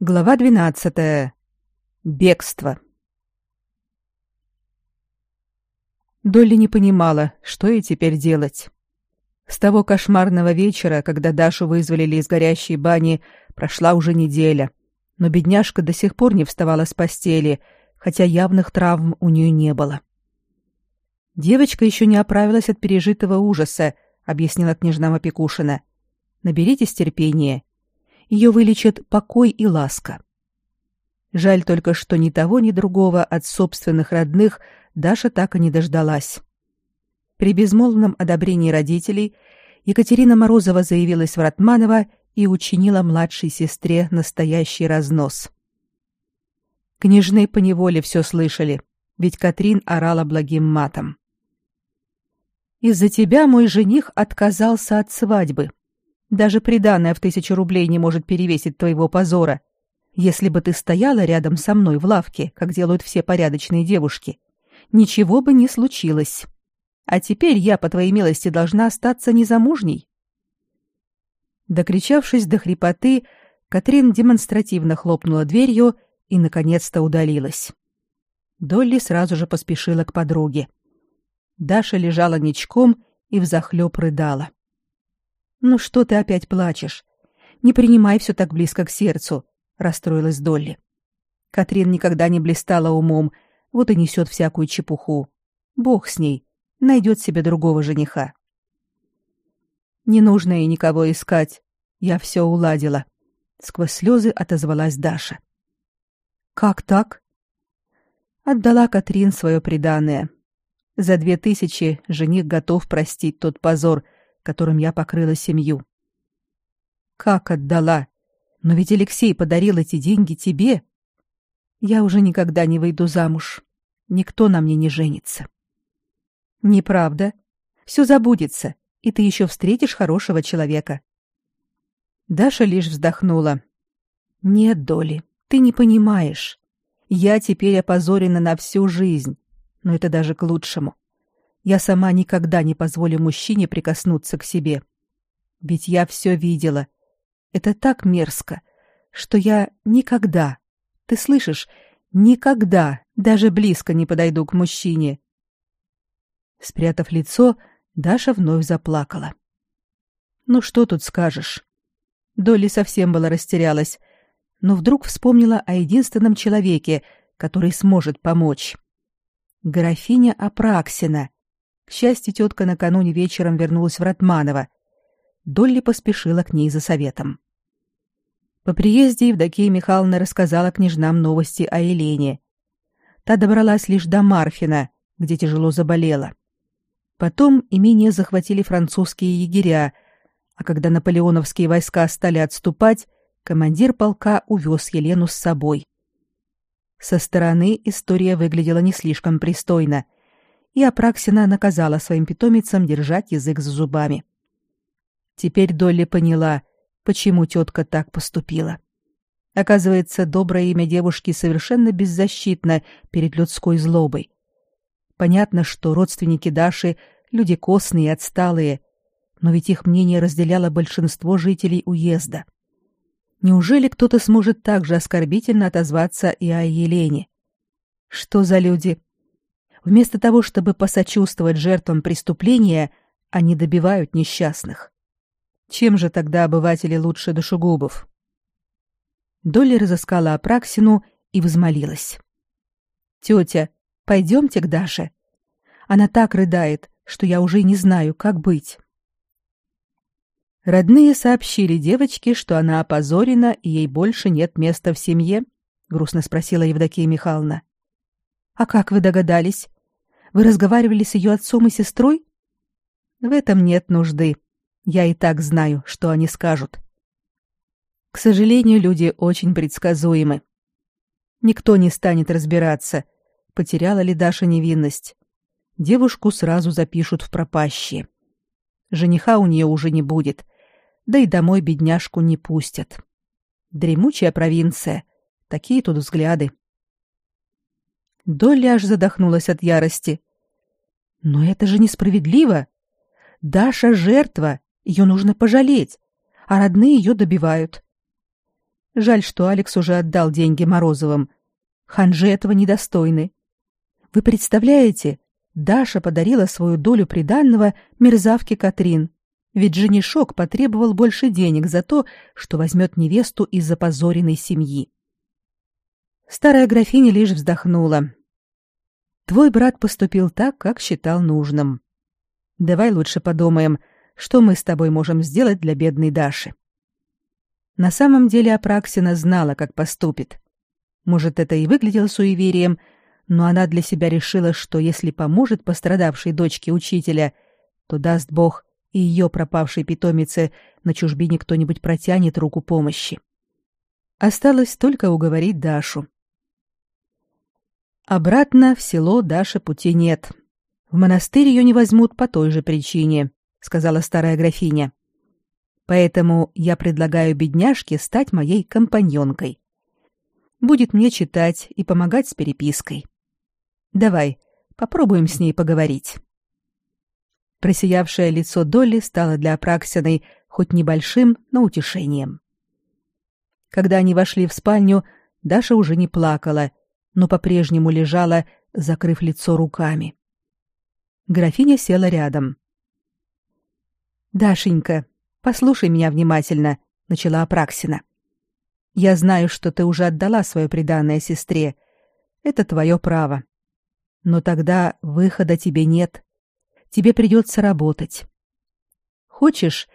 Глава 12. Бегство. Долли не понимала, что ей теперь делать. С того кошмарного вечера, когда Дашу вызволили из горящей бани, прошла уже неделя, но бедняжка до сих пор не вставала с постели, хотя явных травм у нее не было. Девочка еще не оправилась от пережитого ужаса, объяснила княжна Мапекушина. Наберитесь терпения ее вылечат покой и ласка. Жаль только, что ни того, ни другого от собственных родных Даша так и не дождалась. При безмолвном одобрении родителей Екатерина Морозова заявилась в Ратманово и учинила младшей сестре настоящий разнос. Княжны поневоле все слышали, ведь Катрин орала благим матом. «Из-за тебя мой жених отказался от свадьбы», даже приданое в тысячу рублей не может перевесить твоего позора. Если бы ты стояла рядом со мной в лавке, как делают все порядочные девушки, ничего бы не случилось. А теперь я, по твоей милости, должна остаться незамужней. Докричавшись до хрипоты, Катрин демонстративно хлопнула дверью и наконец-то удалилась. Долли сразу же поспешила к подруге. Даша лежала ничком и взахлёб рыдала. «Ну что ты опять плачешь? Не принимай все так близко к сердцу», — расстроилась Долли. Катрин никогда не блистала умом, вот и несет всякую чепуху. Бог с ней, найдет себе другого жениха. Не нужно ей никого искать. Я все уладила. Сквозь слезы отозвалась Даша. Как так? Отдала Катрин свое преданное. За две тысячи жених готов простить тот позор, которым я покрыла семью. Как отдала? Но ведь Алексей подарил эти деньги тебе. Я уже никогда не выйду замуж. Никто на мне не женится. Неправда. Все забудется, и ты еще встретишь хорошего человека. Даша лишь вздохнула. Нет, Доли, ты не понимаешь. Я теперь опозорена на всю жизнь, но это даже к лучшему. Я сама никогда не позволю мужчине прикоснуться к себе. Ведь я все видела. Это так мерзко, что я никогда, ты слышишь, никогда даже близко не подойду к мужчине. Спрятав лицо, Даша вновь заплакала. Ну что тут скажешь? Долли совсем была растерялась, но вдруг вспомнила о единственном человеке, который сможет помочь. Графиня Апраксина, к счастью, тетка накануне вечером вернулась в Ратманово. Долли поспешила к ней за советом. По приезде Евдокия Михайловна рассказала княжнам новости о Елене. Та добралась лишь до Марфина, где тяжело заболела. Потом имение захватили французские егеря, а когда наполеоновские войска стали отступать, командир полка увез Елену с собой. Со стороны история выглядела не слишком пристойно и Апраксина наказала своим питомицам держать язык за зубами. Теперь Долли поняла, почему тетка так поступила. Оказывается, доброе имя девушки совершенно беззащитно перед людской злобой. Понятно, что родственники Даши — люди костные и отсталые, но ведь их мнение разделяло большинство жителей уезда. Неужели кто-то сможет так же оскорбительно отозваться и о Елене? Что за люди? Вместо того, чтобы посочувствовать жертвам преступления, они добивают несчастных. Чем же тогда обыватели лучше душегубов? Долли разыскала Апраксину и взмолилась. «Тетя, пойдемте к Даше. Она так рыдает, что я уже не знаю, как быть». Родные сообщили девочке, что она опозорена и ей больше нет места в семье, грустно спросила Евдокия Михайловна. А как вы догадались? Вы разговаривали с ее отцом и сестрой? В этом нет нужды. Я и так знаю, что они скажут. К сожалению, люди очень предсказуемы. Никто не станет разбираться, потеряла ли Даша невинность. Девушку сразу запишут в пропащие. Жениха у нее уже не будет, да и домой бедняжку не пустят. Дремучая провинция. Такие тут взгляды. Долли аж задохнулась от ярости. Но это же несправедливо. Даша жертва, ее нужно пожалеть, а родные ее добивают. Жаль, что Алекс уже отдал деньги Морозовым. Ханжи этого недостойны. Вы представляете, Даша подарила свою долю приданного мерзавке Катрин. Ведь женишок потребовал больше денег за то, что возьмет невесту из запозоренной семьи. Старая графиня лишь вздохнула. Твой брат поступил так, как считал нужным. Давай лучше подумаем, что мы с тобой можем сделать для бедной Даши. На самом деле Апраксина знала, как поступит. Может, это и выглядело суеверием, но она для себя решила, что если поможет пострадавшей дочке учителя, то даст Бог и ее пропавшей питомице на чужбине кто-нибудь протянет руку помощи. Осталось только уговорить Дашу. Обратно в село Даше пути нет. В монастырь ее не возьмут по той же причине, сказала старая графиня. Поэтому я предлагаю бедняжке стать моей компаньонкой. Будет мне читать и помогать с перепиской. Давай, попробуем с ней поговорить. Просиявшее лицо Долли стало для Апраксиной хоть небольшим, но утешением. Когда они вошли в спальню, Даша уже не плакала, но по-прежнему лежала, закрыв лицо руками. Графиня села рядом. «Дашенька, послушай меня внимательно», — начала Апраксина. «Я знаю, что ты уже отдала свое преданное сестре. Это твое право. Но тогда выхода тебе нет тебе придется работать. Хочешь,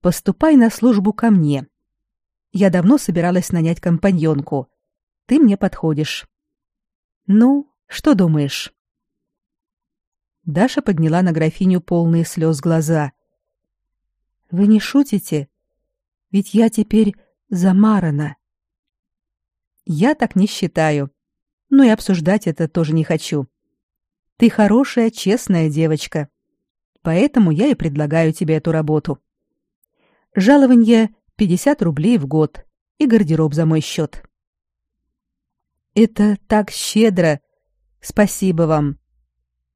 поступай на службу ко мне. Я давно собиралась нанять компаньонку. Ты мне подходишь. Ну, что думаешь? Даша подняла на графиню полные слез глаза. Вы не шутите? Ведь я теперь замарана. Я так не считаю. Но и обсуждать это тоже не хочу. Ты хорошая, честная девочка. Поэтому я и предлагаю тебе эту работу. Жалование 50 рублей в год и гардероб за мой счет. Это так щедро. Спасибо вам.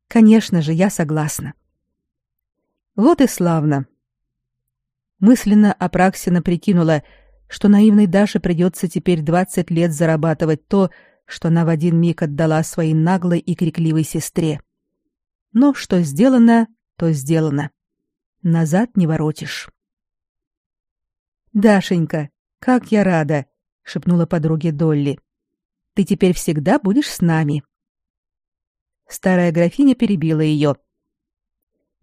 Конечно же, я согласна. Вот и славно. Мысленно Апраксина прикинула, что наивной Даше придется теперь 20 лет зарабатывать то, что она в один миг отдала своей наглой и крикливой сестре. Но что сделано, то сделано. Назад не воротишь. Дашенька, как я рада, шепнула подруге Долли. Ты теперь всегда будешь с нами. Старая графиня перебила ее.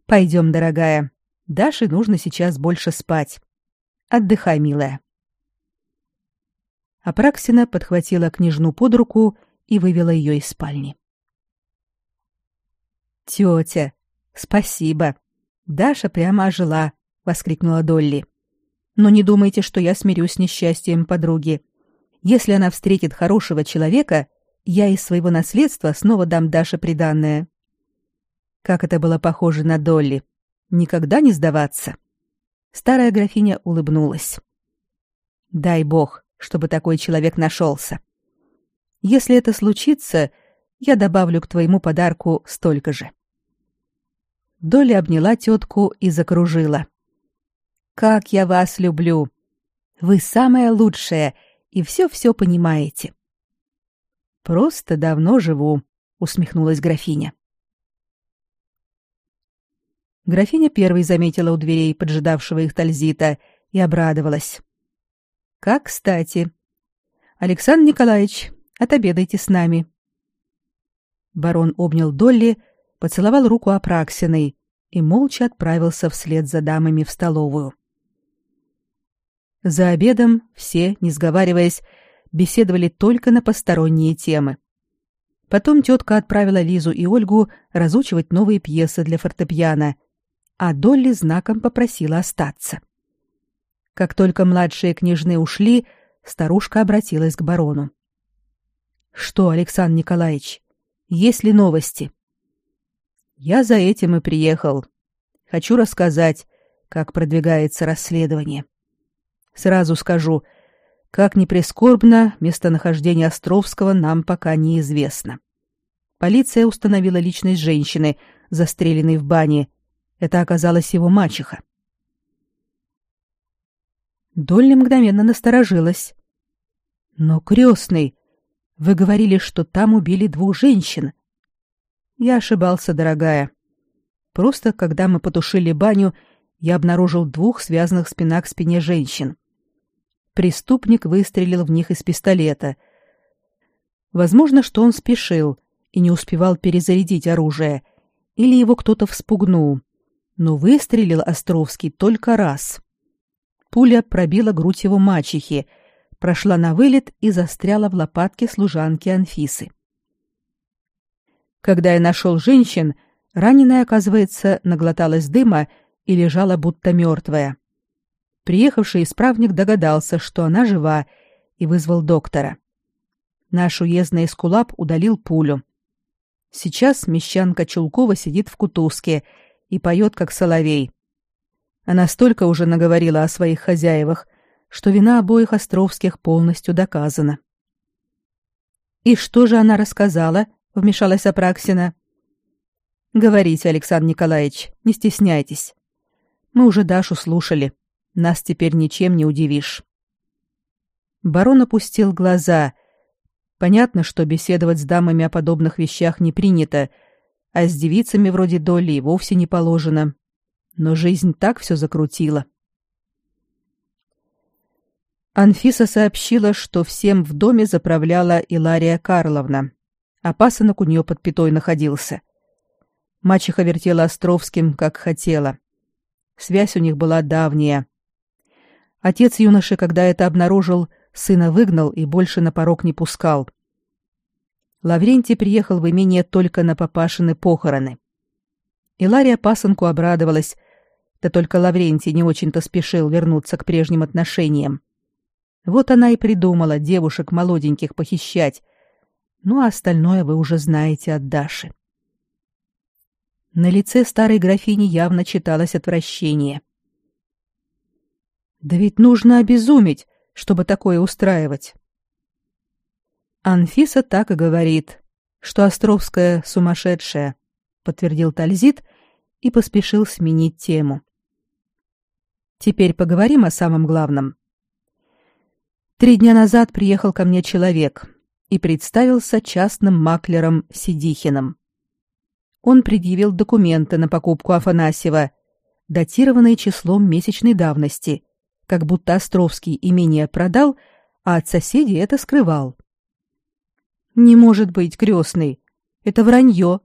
Пойдем, дорогая. Даше нужно сейчас больше спать. Отдыхай, милая. Апраксина подхватила княжну под руку и вывела ее из спальни. Тетя, Спасибо. Даша прямо ожила, воскликнула Долли. Но не думайте, что я смирюсь с несчастьем подруги. Если она встретит хорошего человека, я из своего наследства снова дам Даше приданое. Как это было похоже на Долли. Никогда не сдаваться. Старая графиня улыбнулась. Дай бог, чтобы такой человек нашелся. Если это случится, я добавлю к твоему подарку столько же. Доля обняла тетку и закружила. «Как я вас люблю! Вы самая лучшая и все-все понимаете». «Просто давно живу», — усмехнулась графиня. Графиня первой заметила у дверей поджидавшего их Тальзита и обрадовалась. «Как кстати! Александр Николаевич, отобедайте с нами». Барон обнял Долли, поцеловал руку Апраксиной и молча отправился вслед за дамами в столовую. За обедом все, не сговариваясь, беседовали только на посторонние темы. Потом тетка отправила Лизу и Ольгу разучивать новые пьесы для фортепиано, а Долли знаком попросила остаться. Как только младшие княжны ушли, старушка обратилась к барону. «Что, Александр Николаевич, есть ли новости?» Я за этим и приехал. Хочу рассказать, как продвигается расследование. Сразу скажу, как ни прискорбно, местонахождение Островского нам пока неизвестно. Полиция установила личность женщины, застреленной в бане. Это оказалась его мачеха. Долли мгновенно насторожилась. Но крестный, вы говорили, что там убили двух женщин. Я ошибался, дорогая. Просто когда мы потушили баню, я обнаружил двух связанных спина к спине женщин. Преступник выстрелил в них из пистолета. Возможно, что он спешил и не успевал перезарядить оружие, или его кто-то вспугнул. Но выстрелил Островский только раз. Пуля пробила грудь его мачехи, прошла на вылет и застряла в лопатке служанки Анфисы. Когда я нашел женщин, раненая, оказывается, наглоталась дыма и лежала будто мертвая. Приехавший исправник догадался, что она жива, и вызвал доктора. Наш уездный эскулап удалил пулю. Сейчас мещанка Чулкова сидит в кутузке и поет, как соловей. Она столько уже наговорила о своих хозяевах, что вина обоих Островских полностью доказана. «И что же она рассказала?» — вмешалась Апраксина. «Говорите, Александр Николаевич, не стесняйтесь. Мы уже Дашу слушали. Нас теперь ничем не удивишь». Барон опустил глаза. Понятно, что беседовать с дамами о подобных вещах не принято, а с девицами вроде Долли и вовсе не положено. Но жизнь так все закрутила. Анфиса сообщила, что всем в доме заправляла Илария Карловна, а пасынок у нее под пятой находился. Мачеха вертела Островским, как хотела. Связь у них была давняя. Отец юноши, когда это обнаружил, сына выгнал и больше на порог не пускал. Лаврентий приехал в имение только на папашины похороны. Илария пасынку обрадовалась, да только Лаврентий не очень-то спешил вернуться к прежним отношениям. Вот она и придумала девушек молоденьких похищать. Ну а остальное вы уже знаете от Даши. На лице старой графини явно читалось отвращение. Да ведь нужно обезуметь, чтобы такое устраивать. Анфиса так и говорит, что Островская сумасшедшая, подтвердил Тальзит и поспешил сменить тему. Теперь поговорим о самом главном. Три дня назад приехал ко мне человек и представился частным маклером Сидихиным. Он предъявил документы на покупку Афанасьева, датированные числом месячной давности, как будто Островский имение продал, а от соседей это скрывал. Не может быть, крестный. Это вранье.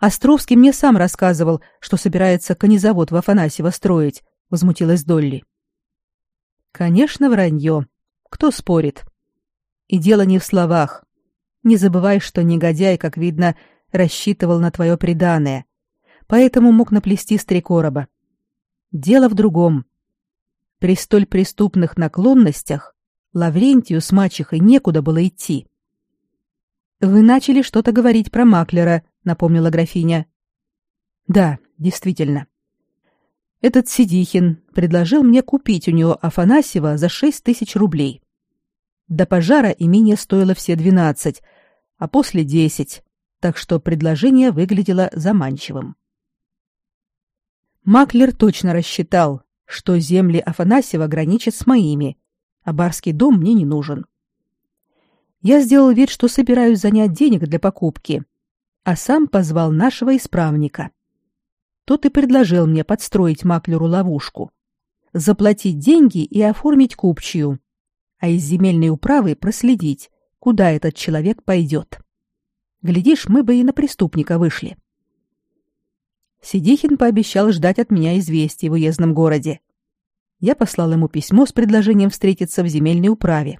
Островский мне сам рассказывал, что собирается конезавод в Афанасьево строить, возмутилась Долли. Конечно, вранье. Кто спорит? И дело не в словах. Не забывай, что негодяй, как видно, рассчитывал на твое преданное, поэтому мог наплести с три короба. Дело в другом. При столь преступных наклонностях Лаврентию с мачехой некуда было идти. Вы начали что-то говорить про маклера, напомнила графиня. Да, действительно. Этот Сидихин предложил мне купить у него Афанасьева за шесть тысяч рублей. До пожара имение стоило все двенадцать, а после десять, так что предложение выглядело заманчивым. Маклер точно рассчитал, что земли Афанасьева граничат с моими, а барский дом мне не нужен. Я сделал вид, что собираюсь занять денег для покупки, а сам позвал нашего исправника. Тот и предложил мне подстроить маклеру ловушку, заплатить деньги и оформить купчую, а из земельной управы проследить, куда этот человек пойдет. Глядишь, мы бы и на преступника вышли. Сидихин пообещал ждать от меня известий в уездном городе. Я послал ему письмо с предложением встретиться в земельной управе.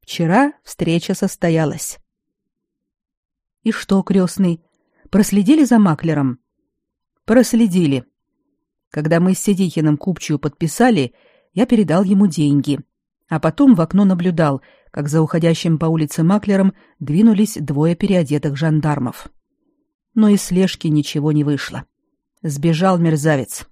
Вчера встреча состоялась. И что, крестный, проследили за маклером? Проследили. Когда мы с Сидихиным купчую подписали, я передал ему деньги, а потом в окно наблюдал, как за уходящим по улице маклером двинулись двое переодетых жандармов. Но из слежки ничего не вышло. Сбежал мерзавец.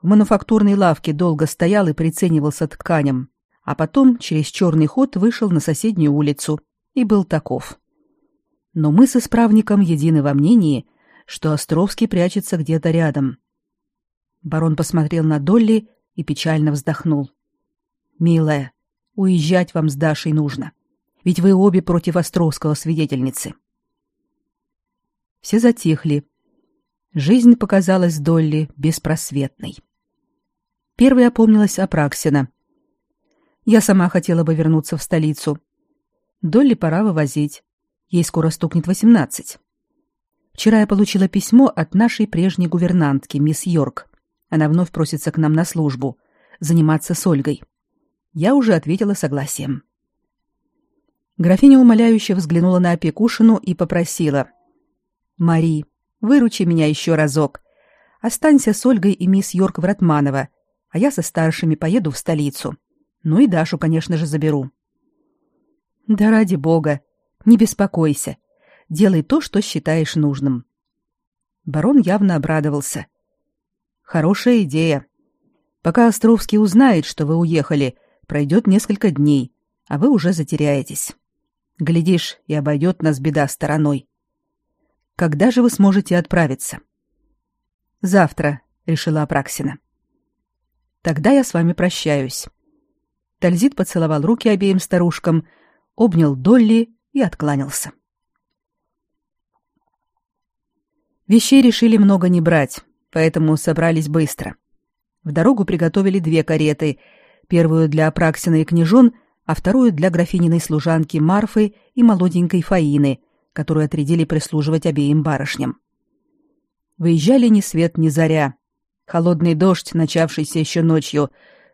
В мануфактурной лавке долго стоял и приценивался тканям а потом через черный ход вышел на соседнюю улицу и был таков. Но мы с исправником едины во мнении, что Островский прячется где-то рядом. Барон посмотрел на Долли и печально вздохнул. «Милая, Уезжать вам с Дашей нужно. Ведь вы обе против Островского свидетельницы. Все затихли. Жизнь показалась Долли беспросветной. Первой опомнилась Апраксина. Я сама хотела бы вернуться в столицу. Долли пора вывозить. Ей скоро стукнет восемнадцать. Вчера я получила письмо от нашей прежней гувернантки, мисс Йорк. Она вновь просится к нам на службу, заниматься с Ольгой. Я уже ответила согласием. Графиня умоляюще взглянула на опекушину и попросила: "Мари, выручи меня еще разок. Останься с Ольгой и мисс Йорк в Ратманово, а я со старшими поеду в столицу. Ну и Дашу, конечно же, заберу". "Да ради бога, не беспокойся. Делай то, что считаешь нужным". Барон явно обрадовался. Хорошая идея. Пока Островский узнает, что вы уехали, Пройдет несколько дней, а вы уже затеряетесь. Глядишь, и обойдет нас беда стороной. Когда же вы сможете отправиться? Завтра, решила Апраксина. Тогда я с вами прощаюсь. Тальзит поцеловал руки обеим старушкам, обнял Долли и откланялся. Вещей решили много не брать, поэтому собрались быстро. В дорогу приготовили две кареты — первую для Апраксина и княжон, а вторую для графининой служанки Марфы и молоденькой Фаины, которую отрядили прислуживать обеим барышням. Выезжали ни свет ни заря. Холодный дождь, начавшийся еще ночью,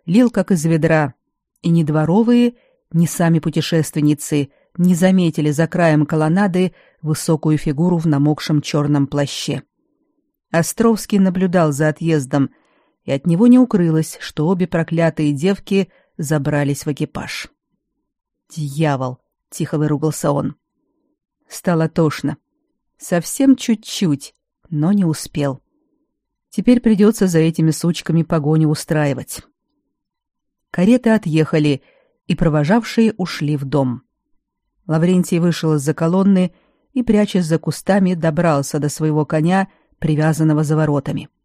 лил как из ведра, и ни дворовые, ни сами путешественницы не заметили за краем колоннады высокую фигуру в намокшем черном плаще. Островский наблюдал за отъездом, и от него не укрылось, что обе проклятые девки забрались в экипаж. «Дьявол!» — тихо выругался он. Стало тошно. Совсем чуть-чуть, но не успел. Теперь придется за этими сучками погоню устраивать. Кареты отъехали, и провожавшие ушли в дом. Лаврентий вышел из-за колонны и, прячась за кустами, добрался до своего коня, привязанного за воротами. —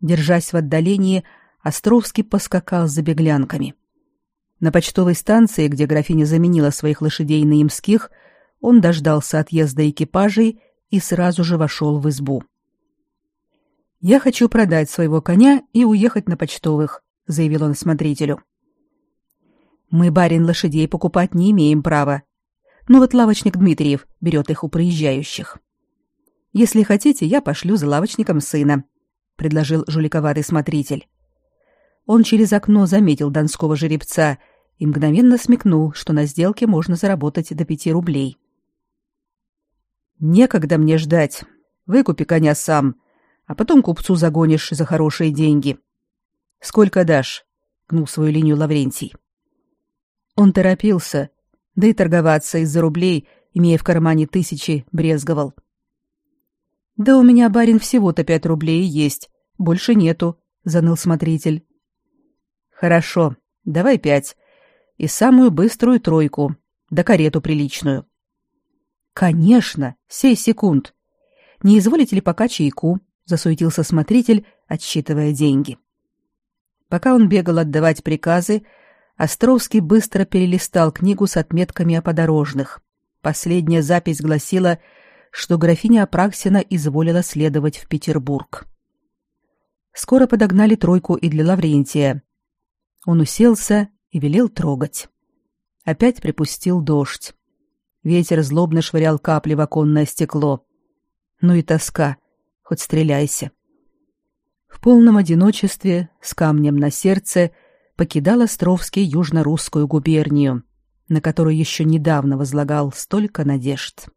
Держась в отдалении, Островский поскакал за беглянками. На почтовой станции, где графиня заменила своих лошадей на имских, он дождался отъезда экипажей и сразу же вошел в избу. «Я хочу продать своего коня и уехать на почтовых», — заявил он смотрителю. «Мы, барин, лошадей покупать не имеем права. Но вот лавочник Дмитриев берет их у проезжающих. Если хотите, я пошлю за лавочником сына предложил жуликоватый смотритель. Он через окно заметил донского жеребца и мгновенно смекнул, что на сделке можно заработать до пяти рублей. Некогда мне ждать. Выкупи коня сам, а потом купцу загонишь за хорошие деньги. Сколько дашь? гнул свою линию Лаврентий. Он торопился, да и торговаться из-за рублей, имея в кармане тысячи, брезговал. Да у меня, барин, всего-то пять рублей есть, больше нету, заныл смотритель. Хорошо, давай пять. И самую быструю тройку, да карету приличную. Конечно, сей секунд. Не изволите ли пока чайку? засуетился смотритель, отсчитывая деньги. Пока он бегал отдавать приказы, Островский быстро перелистал книгу с отметками о подорожных. Последняя запись гласила, что графиня Апраксина изволила следовать в Петербург. Скоро подогнали тройку и для Лаврентия. Он уселся и велел трогать. Опять припустил дождь. Ветер злобно швырял капли в оконное стекло. Ну и тоска, хоть стреляйся. В полном одиночестве, с камнем на сердце, покидал Островский южно-русскую губернию, на которую еще недавно возлагал столько надежд.